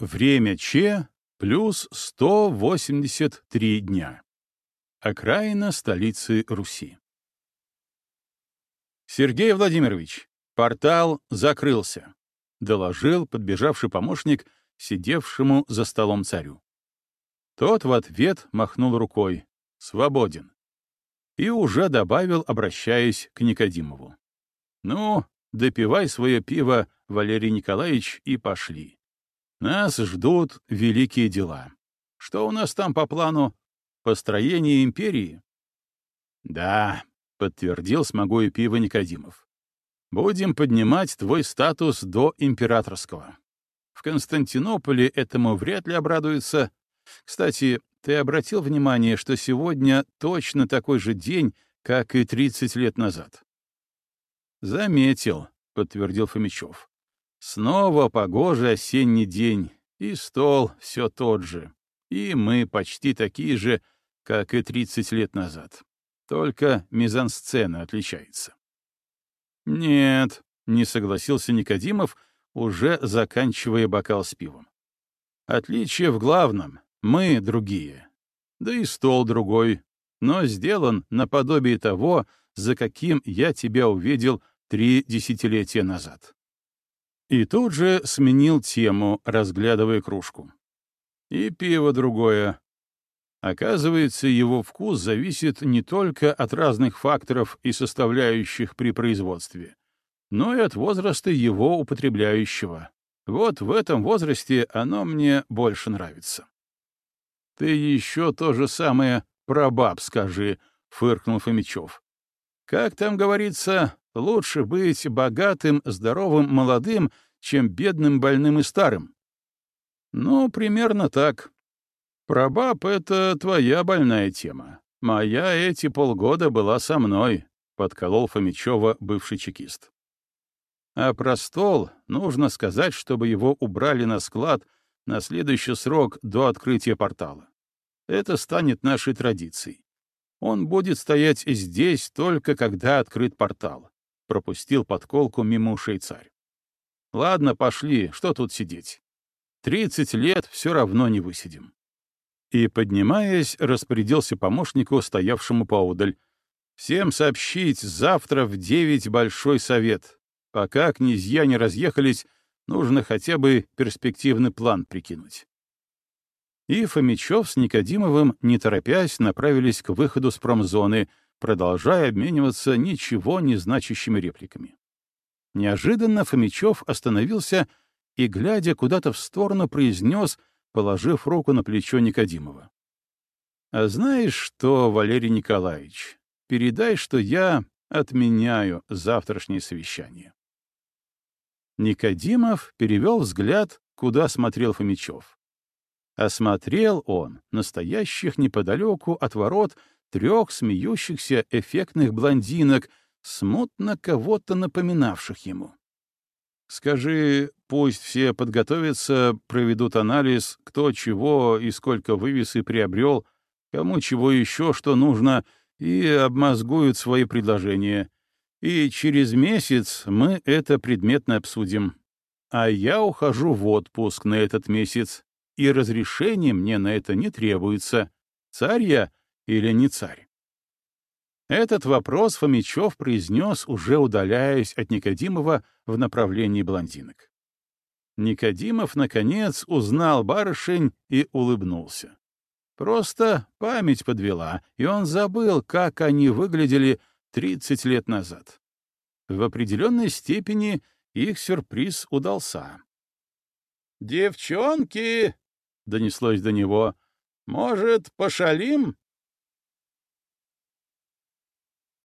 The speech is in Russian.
Время Че плюс 183 дня. Окраина столицы Руси. Сергей Владимирович, портал закрылся, доложил подбежавший помощник сидевшему за столом царю. Тот в ответ махнул рукой. «Свободен». И уже добавил, обращаясь к Никодимову. «Ну, допивай свое пиво, Валерий Николаевич, и пошли. Нас ждут великие дела. Что у нас там по плану? Построение империи? Да, подтвердил смогу и пиво Никодимов. Будем поднимать твой статус до императорского. В Константинополе этому вряд ли обрадуются. Кстати, ты обратил внимание, что сегодня точно такой же день, как и 30 лет назад? Заметил, подтвердил Фомичев. Снова погожий осенний день, и стол все тот же, и мы почти такие же, как и 30 лет назад. Только мизансцена отличается. «Нет», — не согласился Никодимов, уже заканчивая бокал с пивом. «Отличие в главном. Мы другие. Да и стол другой, но сделан наподобие того, за каким я тебя увидел три десятилетия назад. И тут же сменил тему, разглядывая кружку. И пиво другое. Оказывается, его вкус зависит не только от разных факторов и составляющих при производстве, но и от возраста его употребляющего. Вот в этом возрасте оно мне больше нравится. «Ты еще то же самое про баб скажи», — фыркнул Фомичев. «Как там говорится, Лучше быть богатым, здоровым, молодым, чем бедным, больным и старым. Ну, примерно так. Прабаб — это твоя больная тема. Моя эти полгода была со мной, — подколол Фомичева бывший чекист. А про стол нужно сказать, чтобы его убрали на склад на следующий срок до открытия портала. Это станет нашей традицией. Он будет стоять здесь только когда открыт портал пропустил подколку мимо ушей царь. «Ладно, пошли, что тут сидеть? Тридцать лет все равно не высидим». И, поднимаясь, распорядился помощнику, стоявшему поодаль. «Всем сообщить завтра в девять большой совет. Пока князья не разъехались, нужно хотя бы перспективный план прикинуть». И Фомичев с Никодимовым, не торопясь, направились к выходу с промзоны — продолжая обмениваться ничего не значащими репликами. Неожиданно Фомичев остановился и, глядя куда-то в сторону, произнес, положив руку на плечо Никодимова. «А знаешь что, Валерий Николаевич, передай, что я отменяю завтрашнее совещание». Никодимов перевел взгляд, куда смотрел Фомичев. Осмотрел он настоящих неподалеку от ворот трех смеющихся эффектных блондинок, смутно кого-то напоминавших ему. Скажи, пусть все подготовятся, проведут анализ, кто чего и сколько вывез и приобрел, кому чего еще что нужно, и обмозгуют свои предложения. И через месяц мы это предметно обсудим. А я ухожу в отпуск на этот месяц, и разрешение мне на это не требуется. Царь я или не царь? Этот вопрос Фомичев произнес, уже удаляясь от Никодимова в направлении блондинок. Никодимов, наконец, узнал барышень и улыбнулся. Просто память подвела, и он забыл, как они выглядели 30 лет назад. В определенной степени их сюрприз удался. «Девчонки!» — донеслось до него. «Может, пошалим?»